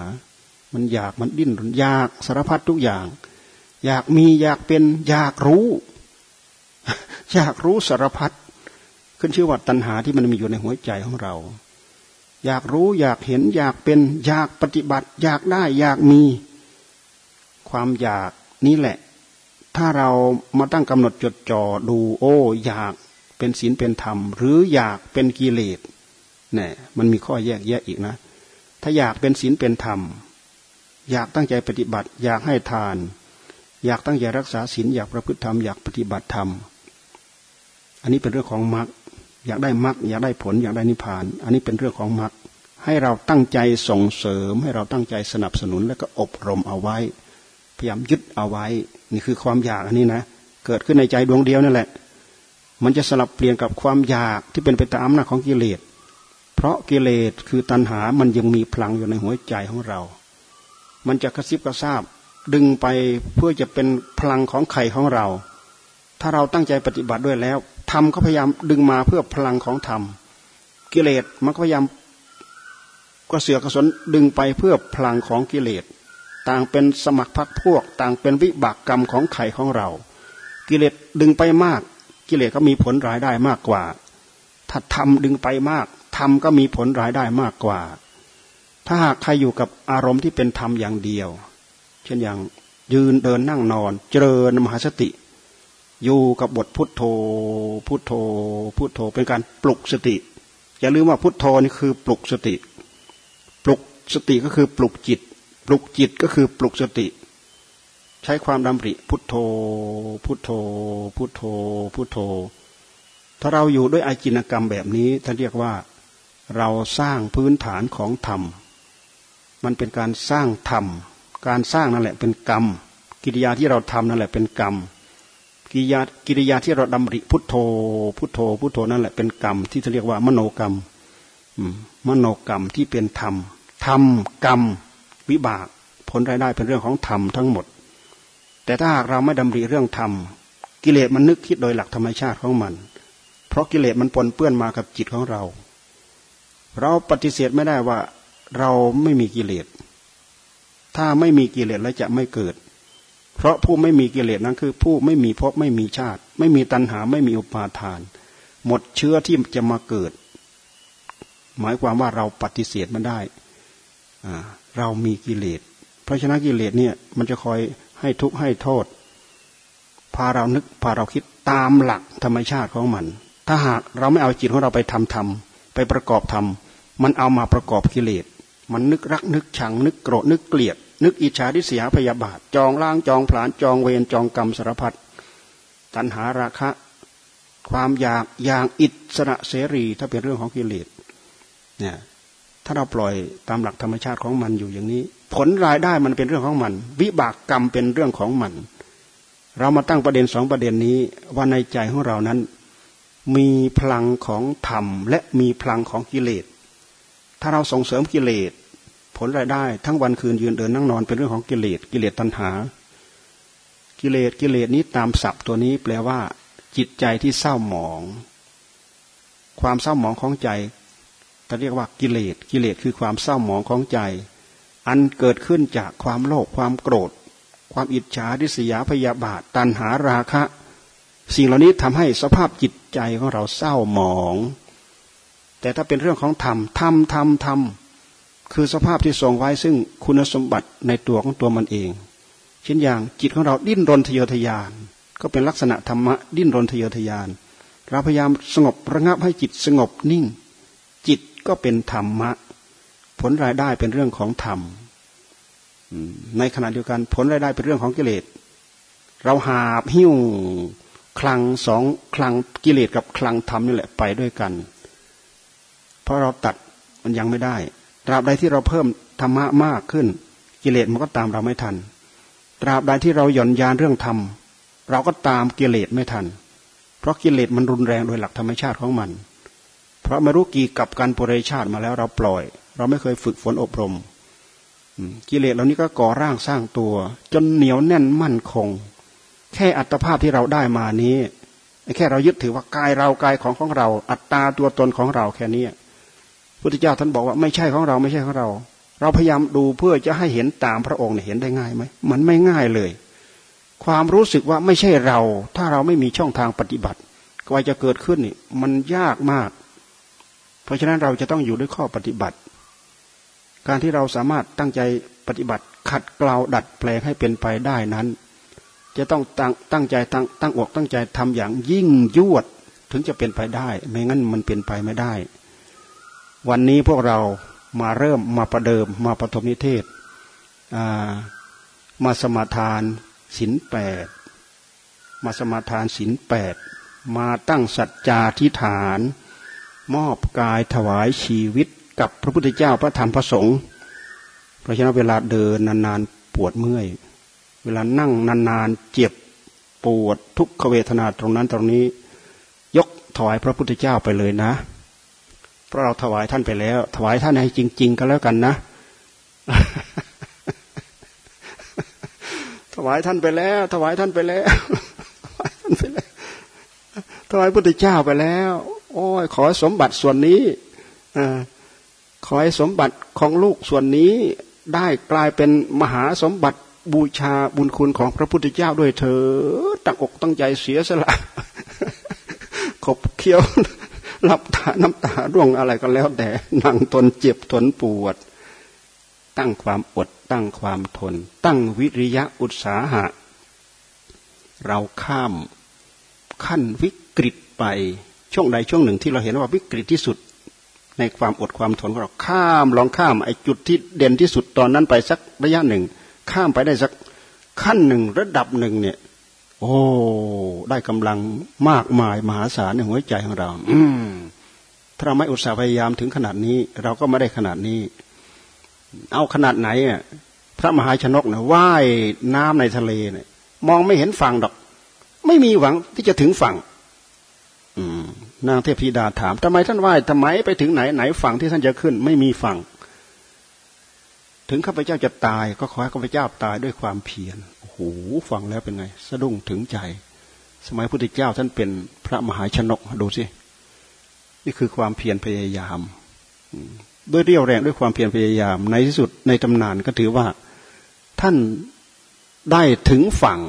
มันอยากมันดิ้นรนอยากสารพัดทุกอย่าง อยากมีอยากเป็นอยากรู้ อยากรู้สารพัดขึ้นชื่อว่าตัณหาที่มันมีอยู่ในหัวใจของเรา อยากรู้อยากเห็นอยากเป็น อยากปฏิบัติ อยากได้อยากมี ความอยากนี่แหละ ถ้าเรามาตั้งกำหนดจดจ่อดูโอ้ อยากเป็นศีลเป็นธรรม หรืออยากเป็นกิเลสเนี่ยมันมีข้อแยกแยะอีกนะ ถ้าอยากเป็นศีลเป็นธรรม อยากตั้งใจปฏิบัติ อยากให้ทาน อยากตั้งใจรักษาศีลอยากประพฤติธรรมอยากปฏิบัติธรรม อันนี้เป็นเรื่องของมรรค อยากได้มรรคอยากได้ผลอยากได้นิพพาน อันนี้เป็นเรื่องของมรรคให้เราตั้งใจส่งเสริม ให้เราตั้งใจสนับสนุนแล้วก็อบรมเอาไว้ พยายามยึดเอาไว้ นี่คือความอยากอันนี้นะ เกิดขึ้นในใจดวงเดียวนั่นแหละ มันจะสลับเปลี่ยนกับความอยากที่เป็นไปตามอำนาจของกิเลส เพราะกิเลสคือตัณหามันยังมีพลังอยู่ในหัวใจของเรา มันจะกระซิบกระซาบดึงไปเพื่อจะเป็นพลังของไข่ของเรา ถ้าเราตั้งใจปฏิบัติด้วยแล้ว ธรรมก็พยายามดึงมาเพื่อพลังของธรรม กิเลสมันก็พยายามกระเสือกกระสนดึงไปเพื่อพลังของกิเลส ต่างเป็นสมัครพักพวก ต่างเป็นวิบากกรรมของไข่ของเรา กิเลสดึงไปมาก กิเลสก็มีผลรายได้มากกว่า ถ้าธรรมดึงไปมากธรรมก็มีผลรายได้มากกว่า ถ้าหากใครอยู่กับอารมณ์ที่เป็นธรรมอย่างเดียว เช่นอย่างยืนเดินนั่งนอน เจริญมหาสติ อยู่กับบทพุทโธ พุทโธ พุทโธ เป็นการปลุกสติ อย่าลืมว่าพุทโธนี่คือปลุกสติ ปลุกสติก็คือปลุกจิต ปลุกจิตก็คือปลุกสติ ใช้ความดำริ พุทโธ พุทโธ พุทโธ พุทโธ ถ้าเราอยู่ด้วยอาจินกรรมแบบนี้ท่านเรียกว่าเราสร้างพื้นฐานของธรรม มันเป็นการสร้างธรรม การสร้างนั่นแหละเป็นกรรม กิริยาที่เราทำนั่นแหละเป็นกรรม กิริยากิริยาที่เราดำริพุทโธ พุทโธ พุทโธนั่นแหละเป็นกรรมที่เขาเรียกว่ามโนกรรมมโนกรรมที่เป็นธรรมธรรมกรรม วิบาก ผลรายได้เป็นเรื่องของธรรมทั้งหมด แต่ถ้าหากเราไม่ดำริเรื่องธรรมกิเลสมันนึกคิดโดยหลักธรรมชาติของมัน เพราะกิเลสมันปนเปื้อนมากับจิตของเรา เราปฏิเสธไม่ได้ว่าเราไม่มีกิเลสถ้าไม่มีกิเลสแล้วจะไม่เกิด เพราะผู้ไม่มีกิเลสนั้นคือ ผู้ไม่มีภพไม่มีชาติ ไม่มีตัณหาไม่มีอุปาทาน หมดเชื้อที่จะมาเกิด หมายความว่าเราปฏิเสธมันได้เรามีกิเลส เพราะฉะนั้นกิเลสเนี่ยมันจะคอยให้ทุกข์ให้โทษ พาเรานึกพาเราคิดตามหลักธรรมชาติของมัน ถ้าหากเราไม่เอาจิตของเราไปทำทำไปประกอบทำมันเอามาประกอบกิเลส มันนึกรักนึกชังนึกโกรธนึกเกลียด นึกอิจฉาทิษยาพยาบาท จองล้างจองผลานจองเวรจองกรรมสารพัดตัณหาราคะ ความอยากอย่างอิสระเสรี ถ้าเป็นเรื่องของกิเลสเนี่ยถ้าเราปล่อยตามหลักธรรมชาติของมันอยู่อย่างนี้ ผลรายได้มันเป็นเรื่องของมัน วิบากกรรมเป็นเรื่องของมัน เรามาตั้งประเด็นสองประเด็นนี้ ว่าในใจของเรานั้น มีพลังของธรรมและมีพลังของกิเลสถ้าเราส่งเสริมกิเลส ผลรายได้ ทั้งวันคืนยืนเดินนั่งนอนเป็นเรื่องของกิเลสกิเลสตัณหา กิเลสกิเลสนี้ตามศัพท์ตัวนี้แปลว่า จิตใจที่เศร้าหมอง ความเศร้าหมองของใจจะเรียกว่ากิเลสกิเลสคือความเศร้าหมองของใจ อันเกิดขึ้นจากความโลภความโกรธ ความอิจฉาดิษยาพยาบาท ตัณหาราคะ สิ่งเหล่านี้ทำให้สภาพจิตใจของเราเศร้าหมอง แต่ถ้าเป็นเรื่องของธรรมธรรมธรรมธรรม คือสภาพที่ทรงไว้ซึ่งคุณสมบัติในตัวของตัวมันเองเช่นอย่างจิตของเราดิ้นรนทะเยอทะยาน ก็เป็นลักษณะธรรมะดิ้นรนทะเยอทะยาน เราพยายามสงบระงับให้จิตสงบนิ่ง จิตก็เป็นธรรมะ ผลรายได้เป็นเรื่องของธรรมในขณะเดียวกันผลรายได้เป็นเรื่องของกิเลส เราหาบหิ้วคลังสองคลังกิเลสกับคลังธรรมนี่แหละไปด้วยกัน เพราะเราตัดมันยังไม่ได้ ตราบใดที่เราเพิ่มธรรมะมากขึ้น กิเลสมันก็ตามเราไม่ทัน ตราบใดที่เราหย่อนยานเรื่องธรรม เราก็ตามกิเลสไม่ทัน เพราะกิเลสมันรุนแรงโดยหลักธรรมชาติของมัน เพราะไม่รู้กี่กับการปุเรชาติมาแล้วเราปล่อย เราไม่เคยฝึกฝนอบรมกิเลสเหล่านี้ก็ก่อร่างสร้างตัว จนเหนียวแน่นมั่นคง แค่อัตภาพที่เราได้มานี้ แค่เรายึดถือว่ากายเรากายของของเรา อัตตาตัวตนของเราแค่นี้ พุทธเจ้าท่านบอกว่าไม่ใช่ของเราไม่ใช่ของเรา เราพยายามดูเพื่อจะให้เห็นตามพระองค์เนี่ยเห็นได้ง่ายไหมมันไม่ง่ายเลย ความรู้สึกว่าไม่ใช่เรา ถ้าเราไม่มีช่องทางปฏิบัติกว่าจะเกิดขึ้นนี่มันยากมาก เพราะฉะนั้นเราจะต้องอยู่ด้วยข้อปฏิบัติ การที่เราสามารถตั้งใจปฏิบัติ ขัดเกลาดัดแปลงให้เป็นไปได้นั้น จะต้องตั้งตั้งใจตั้งตั้งอกตั้งใจทำอย่างยิ่งยวด ถึงจะเป็นไปได้ ไม่งั้นมันเป็นไปไม่ได้ วันนี้พวกเรามาเริ่มมาประเดิมมาปฐมนิเทศมาสมาทานศีลแปดมาสมาทานศีลแปดมาตั้งสัจจาธิฐาน มอบกายถวายชีวิตกับพระพุทธเจ้าพระธรรมพระสงฆ์เพราะฉะนั้นเวลาเดินนานๆปวดเมื่อย เวลานั่งนานๆเจ็บปวดทุกขเวทนาตรงนั้นตรงนี้ ยกถวายพระพุทธเจ้าไปเลยนะ พราะเราถวายท่านไปแล้ว ถวายท่านให้จริง ๆ ก็แล้วกันนะ ถวายท่านไปแล้ว ถวายท่านไปแล้วถวายท่านไปแล้วถวายพุทธเจ้าไปแล้ว โอ้ยขอสมบัติส่วนนี้อขอให้สมบัติของลูกส่วนนี้ได้กลายเป็นมหาสมบัติบูชาบุญคุณของพระพุทธเจ้าด้วยเธอตั้งอกตั้งใจเสียสละขบเคี้ยว หลับตาน้ำตาร่วงอะไรก็แล้วแต่นั่งทนเจ็บทนปวด ตั้งความอดตั้งความทน ตั้งวิริยะอุตสาหะ เราข้ามขั้นวิกฤตไปช่วงใดช่วงหนึ่งที่เราเห็นว่าวิกฤตที่สุด ในความอดความทนของเราข้ามลองข้ามไอ้จุดที่เด่นที่สุดตอนนั้นไปสักระยะหนึ่ง ข้ามไปได้สักขั้นหนึ่งระดับหนึ่งเนี่ย โอ้ ได้กำลังมากมายมหาศาลในหัวใจของเรา อืมถ้าเราไม่อุตส่าห์พยายามถึงขนาดนี้ เราก็ไม่ได้ขนาดนี้ เอาขนาดไหนอะพระมหาชนกเนี่ยว่ายน้ำในทะเลเนี่ย มองไม่เห็นฝั่งดอก ไม่มีหวังที่จะถึงฝั่ง อืมนางเทพธิดาถามทำไมท่านว่ายทำไมไปถึงไหนไหนฝั่งที่ท่านจะขึ้น ไม่มีฝั่ง ถึงข้าพเจ้าจะตาย ก็ขอให้ข้าพเจ้าตายด้วยความเพียร หูฟังแล้วเป็นไง สะดุ้งถึงใจ สมัยพุทธเจ้าท่านเป็นพระมหาชนกดูสินี่คือความเพียรพยายามด้วยเรี่ยวแรงด้วยความเพียรพยายาม ในที่สุดในตำนานก็ถือว่าท่านได้ถึงฝั่ง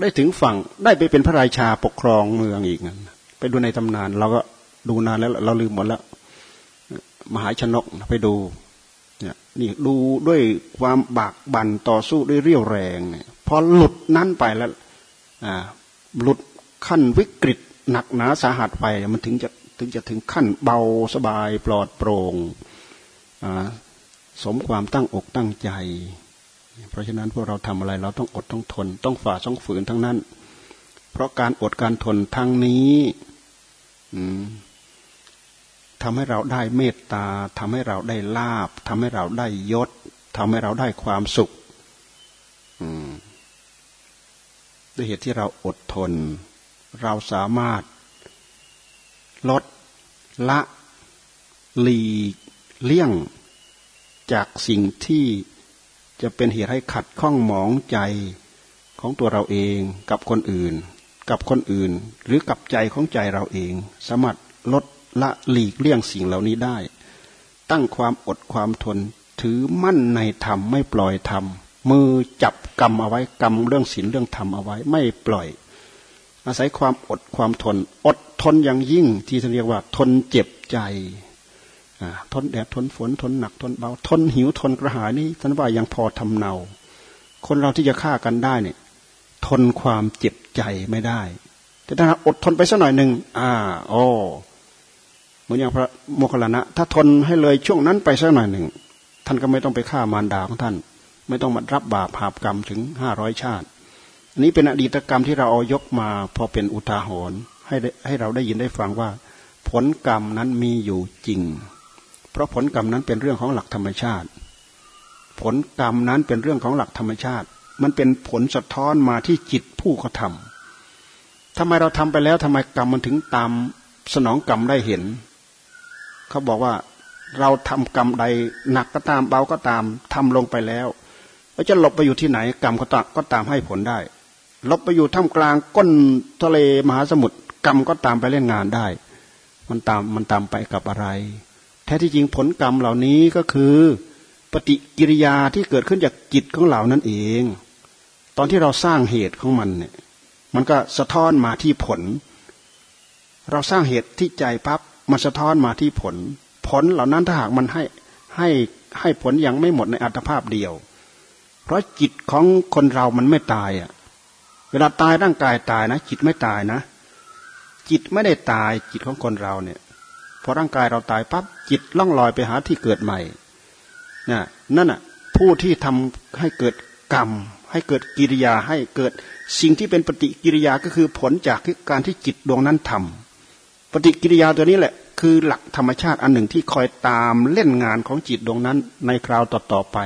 ได้ถึงฝั่งได้ไปเป็นพระราชาปกครองเมืองอีกไปดูในตำนาน เราก็ดูนานแล้วเราลืมหมดแล้ว มหาชนกไปดู เนี่ยนี่ดูด้วยความบากบั่นต่อสู้ด้วยเรี่ยวแรงเนี่ยพอหลุดนั้นไปแล้วอ่าหลุดขั้นวิกฤตหนักหนาสาหัสไปมันถึงจะถึงจะถึงขั้นเบาสบายปลอดโปร่งสมความตั้งอกตั้งใจ เพราะฉะนั้นพวกเราทำอะไรเราต้องอดต้องทน ต้องฝ่าต้องฝืนทั้งนั้น เพราะการอดการทนทั้งนี้ ทำให้เราได้เมตตาทำให้เราได้ลาบทำให้เราได้ยศทำให้เราได้ความสุขด้วยเหตุที่เราอดทน เราสามารถ ลดละหลีกเลี่ยง จากสิ่งที่จะเป็นเหตุให้ขัดข้องหมองใจของตัวเราเองกับคนอื่น กับคนอื่น หรือกับใจของใจเราเอง สามารถลด ละหลีกเลี่ยงสิ่งเหล่านี้ได้ ตั้งความอดความทน ถือมั่นในธรรมไม่ปล่อยธรรมมือจับกรรมเอาไว้กรรมเรื่องศีลเรื่องธรรมเอาไว้ไม่ปล่อย อาศัยความอดความทน อดทนอย่างยิ่ง ที่เรียกว่า ทนเจ็บใจทนแดดทนฝนทนหนักทนเบา ทนหิวทนกระหายนี่ท่านว่ายังพอทำเนา คนเราที่จะฆ่ากันได้เนี่ย ทนความเจ็บใจไม่ได้ แต่ถ้าอดทนไปสักหน่อยหนึ่งอ่าโอ้ เหมือนอย่างพระโมคคัลลานะ ถ้าทนให้เลยช่วงนั้นไปสักหน่อยหนึ่ง ท่านก็ไม่ต้องไปฆ่ามารดาของท่าน ไม่ต้องมารับบาปหาบกรรมถึงห้าร้อยชาติอันนี้เป็นอดีตกรรมที่เราเอายกมาพอเป็นอุทาหรณ์ให้ให้เราได้ยินได้ฟังว่า ผลกรรมนั้นมีอยู่จริง เพราะผลกรรมนั้นเป็นเรื่องของหลักธรรมชาติ ผลกรรมนั้นเป็นเรื่องของหลักธรรมชาติ มันเป็นผลสะท้อนมาที่จิตผู้กระทำทำไมเราทำไปแล้วทำไมกรรมมันถึงตามสนองกรรมได้เห็น เขาบอกว่าเราทำกรรมใดหนักก็ตามเบาก็ตามทำลงไปแล้วแล้วจะหลบไปอยู่ที่ไหนกรรมก็ตามก็ตามให้ผลได้หลบไปอยู่ท่ามกลางก้นทะเลมหาสมุทรกรรมก็ตามไปเล่นงานได้ มันตามมันตามไปกับอะไร แท้ที่จริงผลกรรมเหล่านี้ก็คือ ปฏิกิริยาที่เกิดขึ้นจากจิตของเรานั่นเอง ตอนที่เราสร้างเหตุของมันเนี่ยมันก็สะท้อนมาที่ผล เราสร้างเหตุที่ใจปั๊บ มันสะท้อนมาที่ผล ผลเหล่านั้นถ้าหากมันให้ให้ให้ผลยังไม่หมดในอัตภาพเดียว เพราะจิตของคนเรามันไม่ตายอะ เวลาตายร่างกายตายนะ จิตไม่ตายนะ จิตไม่ได้ตายจิตของคนเราเนี่ยพอร่างกายเราตายปั๊บจิตล่องลอยไปหาที่เกิดใหม่นะนั่นอะผู้ที่ทำให้เกิดกรรม ให้เกิดกิริยาให้เกิดสิ่งที่เป็นปฏิกิริยาก็คือผลจากการที่จิตดวงนั้นทำป ฏิกิริยาตัวนี้แหละ คือหลักธรรมชาติอันหนึ่งที่คอยตามเล่นงานของจิตดวงนั้น ในคราวต่อๆไป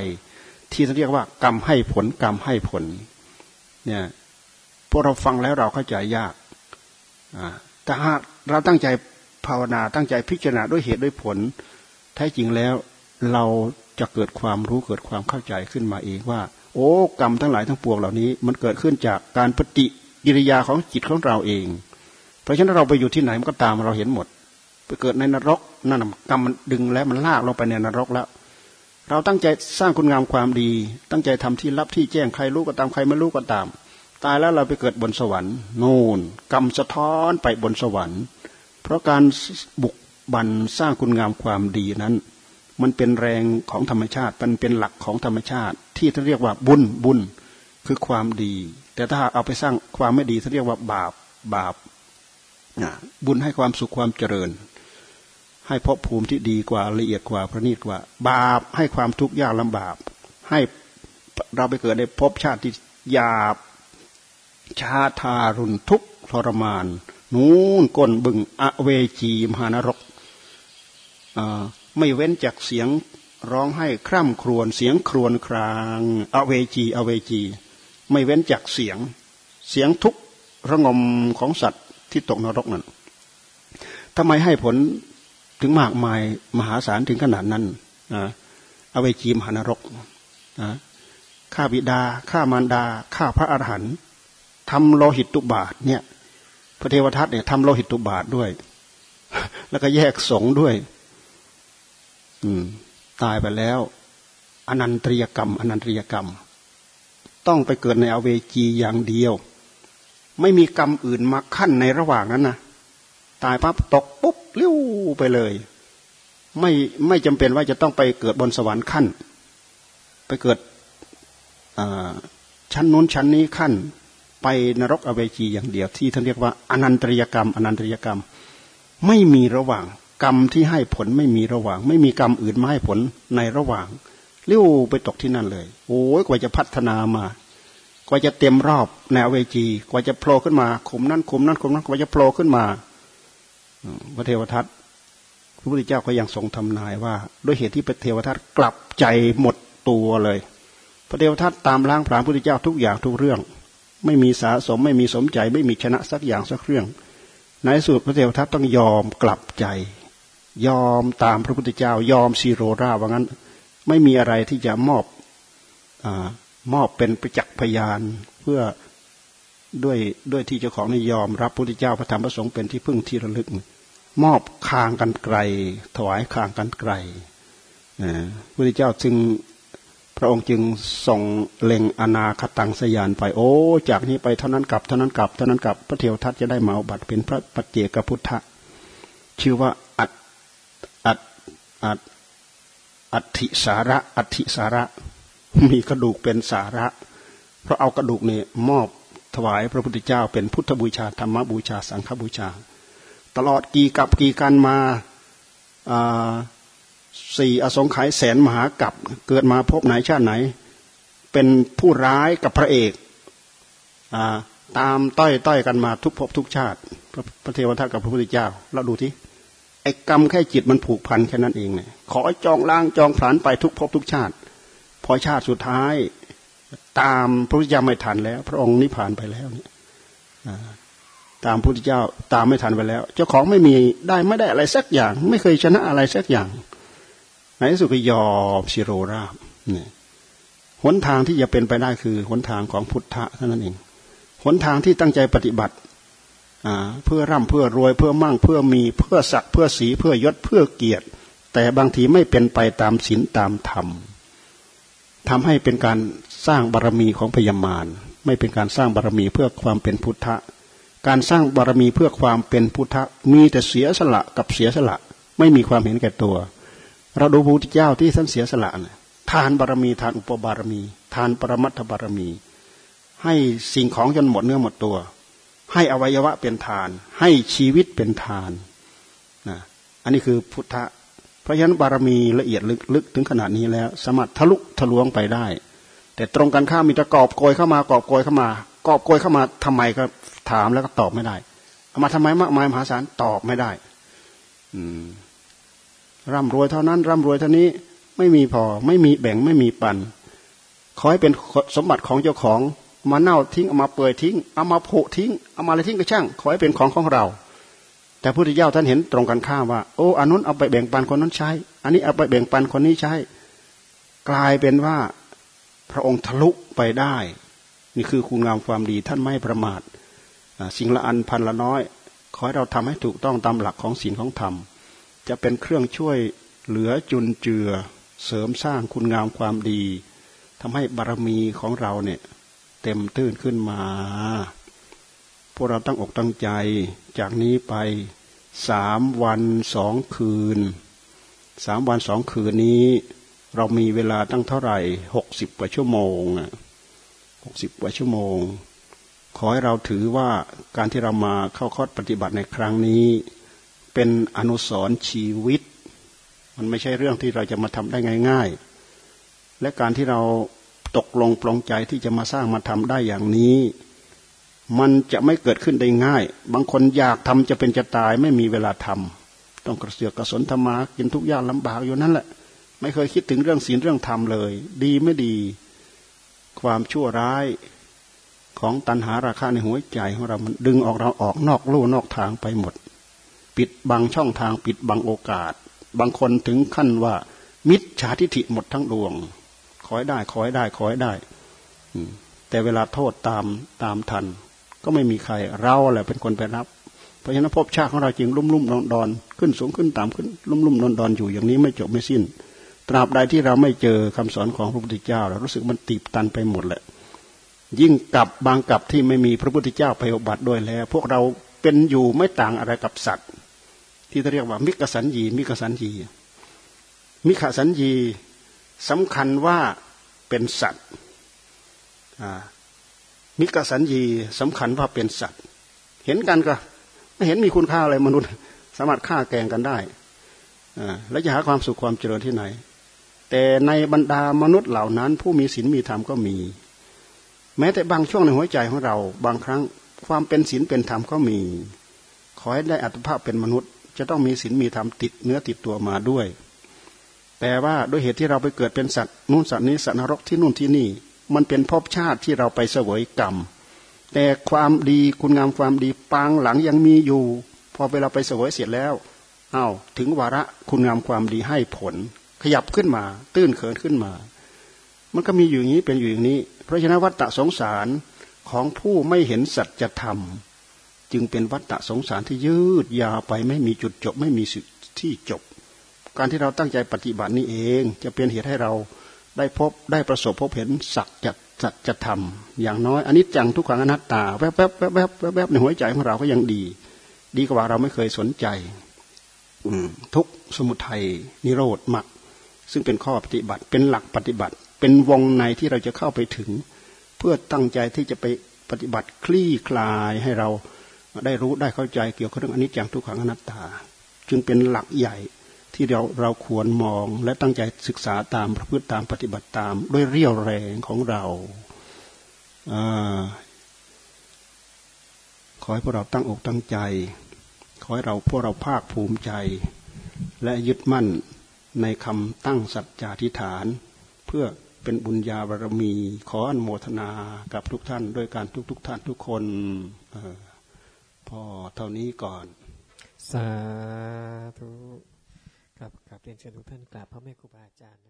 ที่เรียกว่ากรรมให้ผลกรรมให้ผลเนี่ยพวกเราฟังแล้วเราเข้าใจยากแต่หากเราตั้งใจภาวนาตั้งใจพิจารณาด้วยเหตุด้วยผล แท้จริงแล้วเราจะเกิดความรู้เกิดความเข้าใจขึ้นมาเองว่า โอ้กรรมทั้งหลายทั้งปวงเหล่านี้ มันเกิดขึ้นจากการปฏิกิริยาของจิตของเราเอง ราะฉะนั้นเราไปอยู่ที่ไหนมันก็ตามเราเห็นหมด ไปเกิดในนรกนั่นกรรมมันดึงแล้วมันลากเราไปในนรกแล้ว เราตั้งใจสร้างคุณงามความดี ตั้งใจทำที่รับที่แจ้งใครรู้ก็ตามใครไม่รู้ก็ตาม ตายแล้วเราไปเกิดบนสวรรค์โน่นกรรมสะท้อนไปบนสวรรค์ เพราะการบุกบันสร้างคุณงามความดีนั้น มันเป็นแรงของธรรมชาติ มันเป็นหลักของธรรมชาติ ที่ท่านเรียกว่าบุญบุญคือความดี แต่ถ้าเอาไปสร้างความไม่ดีท่านเรียกว่าบาปบาป บุญให้ความสุขความเจริญ ให้พบภูมิที่ดีกว่าละเอียดกว่าประณีตกว่า บาปให้ความทุกข์ยากลำบากให้เราไปเกิดในภพชาติที่หยาบชาทารุณทุกทรมาน นู่นก้นบึงอเวจีมหานรก ไม่เว้นจากเสียงร้องให้คร่ำครวญเสียงครวญคราง อเวจีอเวจี ไม่เว้นจากเสียง เสียงทุกระงมของสัตว์ ที่ตกนรกนั้นทำไมให้ผลถึงมากมายมหาศาลถึงขนาดนั้นอเวจีมหานรกข้าบิดาข้ามารดาข้าพระอรหันต์ทำโลหิตตุบาทเนี่ยพระเทวทัตเนี่ยทำโลหิตตุบาทด้วย แล้วก็แยกสงด้วย อืม ตายไปแล้ว อนันตริยกรรม อนันตริยกรรม ต้องไปเกิดในอเวจีอย่างเดียว ไม่มีกรรมอื่นมาขั้นในระหว่างนั้นนะตายปั๊บตกปุ๊บเลี้ยวไปเลย ไม่ไม่จำเป็นว่าจะต้องไปเกิดบนสวรรค์ขั้น ไปเกิดชั้นนู้นชั้นนี้ขั้น ไปนรกอเวจีอย่างเดียวที่ท่านเรียกว่าอนันตริยกรรม อนันตริยกรรม ไม่มีระหว่างกรรมที่ให้ผลไม่มีระหว่าง ไม่มีกรรมอื่นมาให้ผลในระหว่างเลี้ยวไปตกที่นั่นเลย โอ้ยกว่าจะพัฒนามา กว่าจะเต็มรอบแนวเวจี กว่าจะโผล่ขึ้นมาขุมนั้นขุมนั้นขุมนั้นกว่าจะโผล่ขึ้นมาพระเทวทัตพระพุทธเจ้าก็ยังทรงทำนายว่า ด้วยเหตุที่พระเทวทัตกลับใจหมดตัวเลย พระเทวทัตตามล้างผลาญพระพุทธเจ้าทุกอย่างทุกเรื่อง ไม่มีสาสมไม่มีสมใจ ไม่มีชนะสักอย่างสักเรื่อง ในสุดพระเทวทัตต้องยอมกลับใจ ยอมตามพระพุทธเจ้ายอมซีโรราว่างั้น ไม่มีอะไรที่จะมอบอ มอบเป็นประจักษ์พยานเพื่อด้วยด้วยที่เจ้าของนิยอมรับพระพุทธเจ้าพระธรรมพระสงฆ์เป็นที่พึ่งที่ระลึก มอบคางกันไกล ถวายคางกันไกลพระพุทธเจ้าจึงพระองค์จึงส่งเล็งอนาคตังสยานไป โอ้ จากนี้ไปเท่านั้นกลับเท่านั้นกลับเท่านั้นกลับพระเทวทัตจะได้มาบัตรเป็นพระปัจเจกพุทธะชื่อว่าอัตอัตอัตอัติสาระอัติสาระ มีกระดูกเป็นสาระ เพราะเอากระดูกนี่มอบถวายพระพุทธเจ้า เป็นพุทธบูชาธรรมบูชาสังฆบูชา ตลอดกี่กับกี่กันมาสี่อสงไขยแสนมหากับเกิดมาพบไหนชาติไหน เป็นผู้ร้ายกับพระเอกตามต้อยต้อยกันมาทุกภพทุกชาติ พระเทวทัตกับพระพุทธเจ้าเราดูที่ไอ้กรรมแค่จิตมันผูกพันแค่นั้นเองเนี่ยขอจองล้างจองผลานไปทุกภพทุกชาติ พอชาติสุดท้าย ตามพระพุทธเจ้าไม่ทันแล้ว พระองค์นิพพานไปแล้วเนี่ยตามพระพุทธเจ้าตามไม่ทันไปแล้ว เจ้าของไม่มีได้ไม่ได้อะไรสักอย่าง ไม่เคยชนะอะไรสักอย่างในที่สุดก็ยอมชิโรราบเนี่ยหนทางที่จะเป็นไปได้คือหนทางของพุทธะเท่านั้นเองหนทางที่ตั้งใจปฏิบัติเพื่อร่ำเพื่อรวยเพื่อมั่งเพื่อมีเพื่อศักดิ์เพื่อสีเพื่อยศเพื่อเกียรติ แต่บางทีไม่เป็นไปตามศีลตามธรรม ทำให้เป็นการสร้างบารมีของพยามารไม่เป็นการสร้างบารมีเพื่อความเป็นพุทธะ การสร้างบารมีเพื่อความเป็นพุทธะ มีแต่เสียสละกับเสียสละ ไม่มีความเห็นแก่ตัว เราดูพระพุทธเจ้าที่ท่านเสียสละนะทานบารมีทานอุปบารมี ทานปรมัตถบารมี ให้สิ่งของจนหมดเนื้อหมดตัว ให้อวัยวะเป็นทาน ให้ชีวิตเป็นทานนะอันนี้คือพุทธะ เพราะฉะนั้นบารมีละเอียดลึกถึงขนาดนี้แล้ว สามารถทะลุทะลวงไปได้ แต่ตรงกันข้ามมีตะกอบโกยเข้ามากอบโกยเข้ามากอบโกยเข้ามาทำไมก็ถามแล้วก็ตอบไม่ได้เอามาทำไมมากมายมหาศาลตอบไม่ได้ อืมร่ำรวยเท่านั้น ร่ำรวยเท่านี้ไม่มีพอไม่มีแบ่งไม่มีปันขอให้เป็นสมบัติของเจ้าของมาเน่าทิ้งเอามาเปื่อยทิ้งเอามาผุทิ้งเอามาอะไรทิ้งก็ช่าง ขอให้เป็นของของเรา แต่พระพุทธเจ้าท่านเห็นตรงกันข้ามว่า โอ้อันนู้นเอาไปแบ่งปันคนนั้นใช้ อันนี้เอาไปแบ่งปันคนนี้ใช้ กลายเป็นว่าพระองค์ทะลุไปได้ นี่คือคุณงามความดีท่านไม่ประมาทสิ่งละอันพันละน้อย ขอให้เราทำให้ถูกต้องตามหลักของศีลของธรรม จะเป็นเครื่องช่วยเหลือจุนเจือเสริมสร้างคุณงามความดีทำให้บารมีของเราเนี่ย เต็มตื้นขึ้นมา พวกเราตั้งอกตั้งใจจากนี้ไปสามวันสองคืนสามวันสองคืนนี้ เรามีเวลาตั้งเท่าไหร่หกสิบกว่าชั่วโมงหกสิบกว่าชั่วโมง ขอให้เราถือว่าการที่เรามาเข้าคอร์สปฏิบัติในครั้งนี้ เป็นอนุสรชีวิต มันไม่ใช่เรื่องที่เราจะมาทำได้ง่าย ๆ และการที่เราตกลงปลงใจที่จะมาสร้างมาทำได้อย่างนี้ มันจะไม่เกิดขึ้นได้ง่าย บางคนอยากทำจะเป็นจะตายไม่มีเวลาทำต้องกระเสือกกระสนธรรมากินทุกอย่างลำบากอยู่นั่นแหละ ไม่เคยคิดถึงเรื่องศีลเรื่องธรรมเลย ดีไม่ดี ความชั่วร้ายของตัณหาราคะในหัวใจของเรา มันดึงออกเราออกนอกลู่นอกทางไปหมด ปิดบังช่องทางปิดบังโอกาส บางคนถึงขั้นว่า มิจฉาทิฐิหมดทั้งดวงขอให้ได้ขอให้ได้ขอให้ได้แต่เวลาโทษตามตามทัน ก็ไม่มีใคร เราแหละเป็นคนไปรับ เพราะฉะนั้นภพชาติของเราจริงลุ่มลุ่มดอนดอนขึ้นสูงขึ้นต่ำขึ้นลุ่มลุ่มดอนดอนอยู่อย่างนี้ไม่จบไม่สิ้น ตราบใดที่เราไม่เจอคำสอนของพระพุทธเจ้าเรารู้สึกมันตีบตันไปหมดแหละ ยิ่งกับบางกับที่ไม่มีพระพุทธเจ้าไปอบัติด้วยแล้ว พวกเราเป็นอยู่ไม่ต่างอะไรกับสัตว์ ที่เรียกว่ามิกสันยีมิกสันยีมิขสัญญีสำคัญว่าเป็นสัตว์ มิกสัญญีสำคัญว่าเป็นสัตว์ เห็นกันก็ไม่เห็นมีคุณค่าอะไรมนุษย์ สามารถฆ่าแกงกันได้แล้วจะหาความสุขความเจริญที่ไหน แต่ในบรรดามนุษย์เหล่านั้น ผู้มีศีลมีธรรมก็มี แม้แต่บางช่วงในหัวใจของเรา บางครั้งความเป็นศีลเป็นธรรมก็มี ขอให้ได้อัตภาพเป็นมนุษย์ จะต้องมีศีลมีธรรมติดเนื้อติดตัวมาด้วย แต่ว่าด้วยเหตุที่เราไปเกิดเป็นสัตว์นู่นสัตว์นี้สัตว์นรกที่นู่นที่นี่ มันเป็นภพชาติที่เราไปเสวยกรรม แต่ความดีคุณงามความดีปางหลังยังมีอยู่ พอเวลาไปเสวยเสร็จแล้วอา้าวถึงวาระคุณงามความดีให้ผล ขยับขึ้นมา ตื้นเขินขึ้นมา มันก็มีอยู่อย่างนี้เป็นอยู่อย่างนี้ เพราะฉะนั้นวัฏฏะสงสารของผู้ไม่เห็นสัจธรรม จึงเป็นวัฏฏะสงสารที่ยืดยาวไปไม่มีจุดจบ ไม่มีสุดที่จบ การที่เราตั้งใจปฏิบัตินี้เอง จะเป็นเหตุให้เรา ได้พบได้ประสบพบเห็นสัจจะสัจธรรมอย่างน้อยอันนี้จังทุกขังอนัตตาแวบแวบแวบแวบแวบในหัวใจของเราก็ยังดี ดีกว่าเราไม่เคยสนใจทุกสมุทัยนิโรธมรรคซึ่งเป็นข้อปฏิบัติ เป็นหลักปฏิบัติ เป็นวงในที่เราจะเข้าไปถึง เพื่อตั้งใจที่จะไปปฏิบัติคลี่คลายให้เราได้รู้ได้เข้าใจเกี่ยวกับเรื่องอนิจจังทุกขังอนัตตา จึงเป็นหลักใหญ่ ที่เราเราควรมองและตั้งใจศึกษาตามประพฤติตามปฏิบัติตาม ด้วยเรี่ยวแรงของเราอขอให้พวกเราตั้งอกตั้งใจ ขอให้เราพวกเราภาคภูมิใจ และยึดมั่นในคำตั้งสัจจาธิฐาน เพื่อเป็นบุญญาบารมี ขออนุโมทนากับทุกท่านด้วยการทุกทุกท่านทุกคนอพอเท่านี้ก่อน สาธุ กับกับเรียนเชิญทุกท่านกราบพระแม่ครูบาอาจารย์นะ